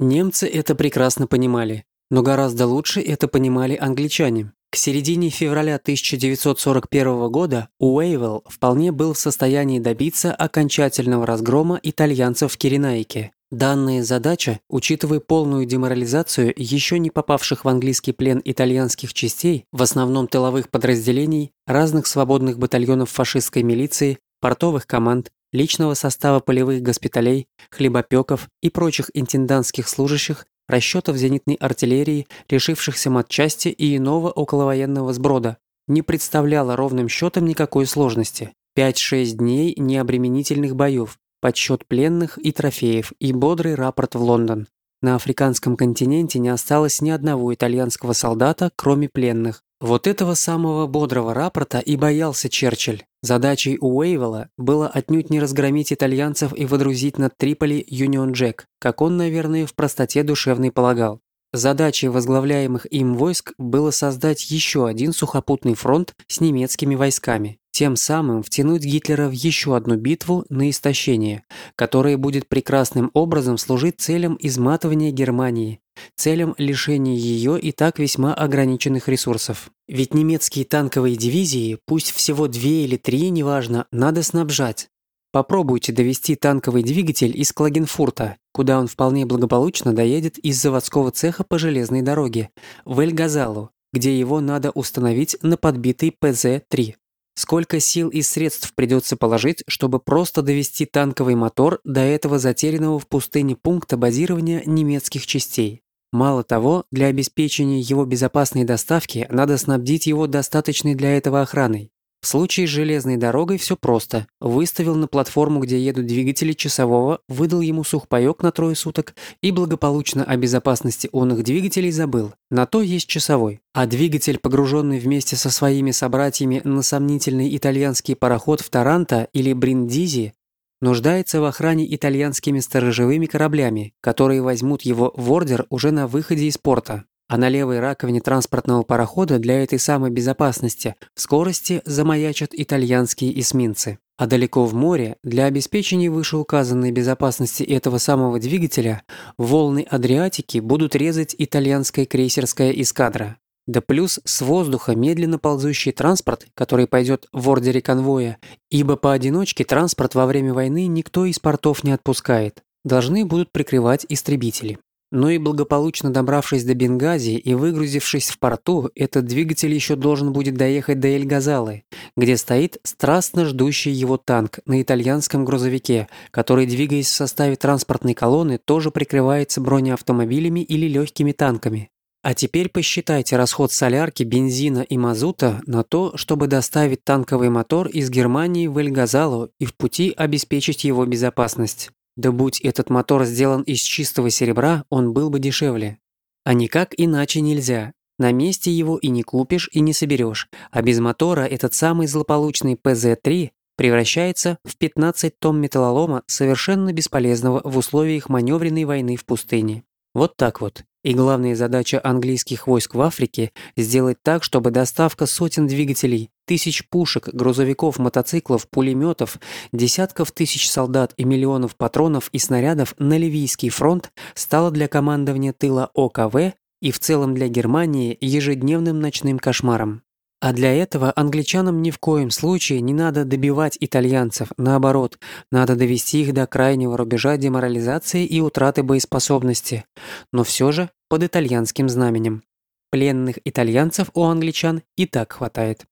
Немцы это прекрасно понимали, но гораздо лучше это понимали англичане. К середине февраля 1941 года Уэйвелл вполне был в состоянии добиться окончательного разгрома итальянцев в Киренайке. Данная задача, учитывая полную деморализацию еще не попавших в английский плен итальянских частей, в основном тыловых подразделений, разных свободных батальонов фашистской милиции, портовых команд, личного состава полевых госпиталей, хлебопеков и прочих интендантских служащих, расчетов зенитной артиллерии, лишившихся матчасти и иного околовоенного сброда, не представляло ровным счетом никакой сложности. 5-6 дней необременительных боев, подсчет пленных и трофеев и бодрый рапорт в Лондон. На африканском континенте не осталось ни одного итальянского солдата, кроме пленных. Вот этого самого бодрого рапорта и боялся Черчилль. Задачей Уэйвелла было отнюдь не разгромить итальянцев и водрузить над Триполи Юнион Джек, как он, наверное, в простоте душевной полагал. Задачей возглавляемых им войск было создать еще один сухопутный фронт с немецкими войсками, тем самым втянуть Гитлера в еще одну битву на истощение, которая будет прекрасным образом служить целям изматывания Германии, целям лишения ее и так весьма ограниченных ресурсов. Ведь немецкие танковые дивизии, пусть всего две или три, неважно, надо снабжать. Попробуйте довести танковый двигатель из Клагенфурта, куда он вполне благополучно доедет из заводского цеха по железной дороге, в Эльгазалу, где его надо установить на подбитый ПЗ-3. Сколько сил и средств придется положить, чтобы просто довести танковый мотор до этого затерянного в пустыне пункта базирования немецких частей. Мало того, для обеспечения его безопасной доставки надо снабдить его достаточной для этого охраной. В случае с железной дорогой все просто. Выставил на платформу, где едут двигатели часового, выдал ему сухпайок на трое суток и благополучно о безопасности онных двигателей забыл. На то есть часовой. А двигатель, погруженный вместе со своими собратьями на сомнительный итальянский пароход в Таранто или Бриндизи, нуждается в охране итальянскими сторожевыми кораблями, которые возьмут его в ордер уже на выходе из порта а на левой раковине транспортного парохода для этой самой безопасности в скорости замаячат итальянские эсминцы. А далеко в море, для обеспечения вышеуказанной безопасности этого самого двигателя, волны Адриатики будут резать итальянская крейсерская эскадра. Да плюс с воздуха медленно ползущий транспорт, который пойдет в ордере конвоя, ибо поодиночке транспорт во время войны никто из портов не отпускает, должны будут прикрывать истребители. Но и благополучно добравшись до Бенгази и выгрузившись в порту, этот двигатель еще должен будет доехать до Эль-Газалы, где стоит страстно ждущий его танк на итальянском грузовике, который, двигаясь в составе транспортной колонны, тоже прикрывается бронеавтомобилями или легкими танками. А теперь посчитайте расход солярки, бензина и мазута на то, чтобы доставить танковый мотор из Германии в Эль-Газалу и в пути обеспечить его безопасность. Да будь этот мотор сделан из чистого серебра, он был бы дешевле. А никак иначе нельзя. На месте его и не купишь, и не соберешь, а без мотора этот самый злополучный ПЗ-3 превращается в 15 тонн металлолома, совершенно бесполезного в условиях маневренной войны в пустыне. Вот так вот. И главная задача английских войск в Африке – сделать так, чтобы доставка сотен двигателей, тысяч пушек, грузовиков, мотоциклов, пулеметов, десятков тысяч солдат и миллионов патронов и снарядов на Ливийский фронт стала для командования тыла ОКВ и в целом для Германии ежедневным ночным кошмаром. А для этого англичанам ни в коем случае не надо добивать итальянцев, наоборот, надо довести их до крайнего рубежа деморализации и утраты боеспособности, но все же под итальянским знаменем. Пленных итальянцев у англичан и так хватает.